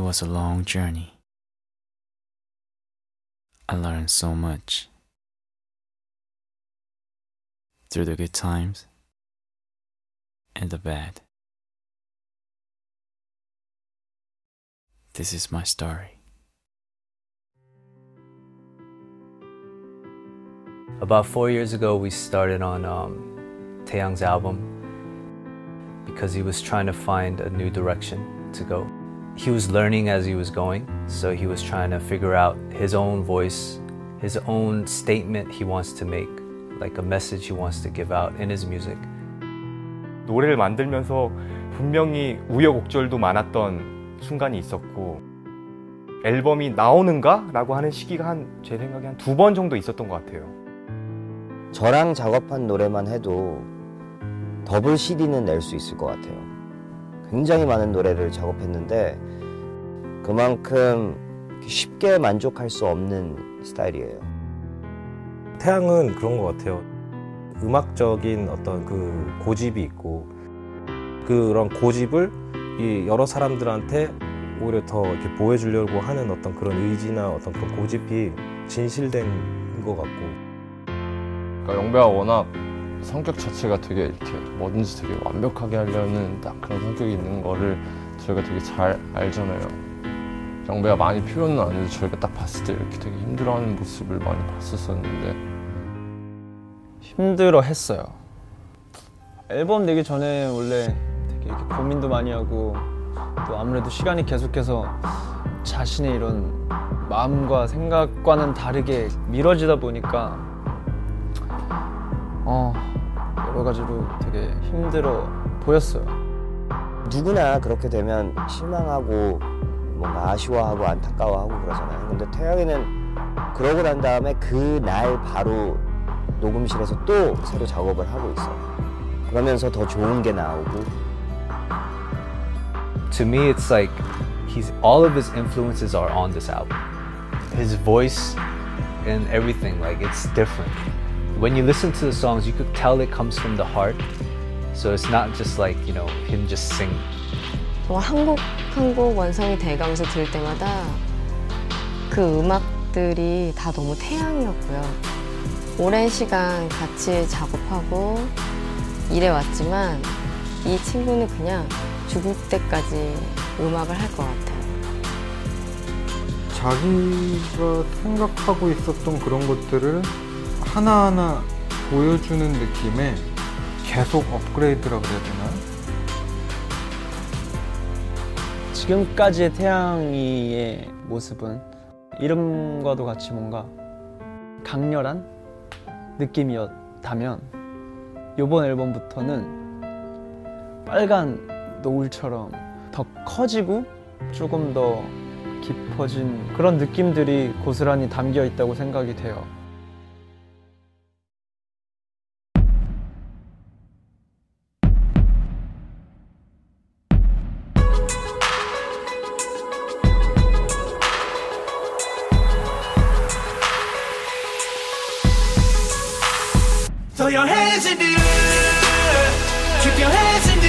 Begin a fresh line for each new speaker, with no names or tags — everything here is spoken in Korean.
It was a long journey. I learned so much. Through the good times and the bad. This is my story.
About four years ago, we started on um, Taeyang's album because he was trying to find a new direction to go. He was learning as he was going, so he was trying to figure out his own voice, his own statement he wants to make, like a message he wants to give out in his music.
노래를 만들면서 분명히 우여곡절도 많았던 순간이 있었고 앨범이 나오는가? 라고 하는 시기가 한 제 생각에 한 두 번 정도 있었던 것 같아요.
저랑 작업한 노래만 해도 더블 CD는 낼 수 있을 것 같아요. 굉장히 많은 노래를 작업했는데 그만큼 쉽게 만족할 수 없는 스타일이에요.
태양은 그런 것 같아요. 음악적인 어떤 그 고집이 있고 그런 고집을 이 여러 사람들한테 오히려 더 이렇게 보여주려고 하는 어떤 그런 의지나 어떤 그런 고집이 진실된 것 같고
그러니까 영배가 워낙 성격 자체가 되게 이렇게 뭐든지 되게 완벽하게 하려는 딱 그런 성격이 있는 거를 저희가 되게 잘 알잖아요. 영배가 많이 표현은 안 해도 저희가 딱 봤을 때 이렇게 되게 힘들어하는 모습을 많이 봤었었는데
힘들어 했어요. 앨범 내기 전에 원래 되게 이렇게 고민도 많이 하고 또 아무래도 시간이 계속해서 자신의 이런 마음과 생각과는 다르게 미뤄지다 보니까 어 여러 가지로 되게 힘들어 보였어요.
누구나 그렇게 되면 실망하고 뭔가 아쉬워하고 안타까워하고 그러잖아요. 근데 태양이는 그러고 난 다음에 그 날 바로 녹음실에서 또 새로 작업을 하고 있어요. 그러면서 더 좋은 게 나오고
To me, it's like he's all of his influences are on this album. His voice and everything, like it's different. When you listen to the songs, you could tell it comes from the heart. So it's not just like, you know, him just.
정말 한곡 한 곡 완성이 돼가면서 들을 때마다 그 음악들이 다 너무 태양이었고요. 오랜 시간 같이 작업하고 일해왔지만 이 친구는 그냥 죽을 때까지 음악을 할 것 같아요.
자기가 생각하고 있었던 그런 것들을 하나하나 보여주는 느낌에 계속 업그레이드라고 해야 되나?
지금까지의 태양이의 모습은 이름과도 같이 뭔가 강렬한 느낌이었다면 이번 앨범부터는 빨간 노을처럼 더 커지고 조금 더 깊어진 그런 느낌들이 고스란히 담겨 있다고 생각이 돼요.
Your hands in the air. Keep your hands in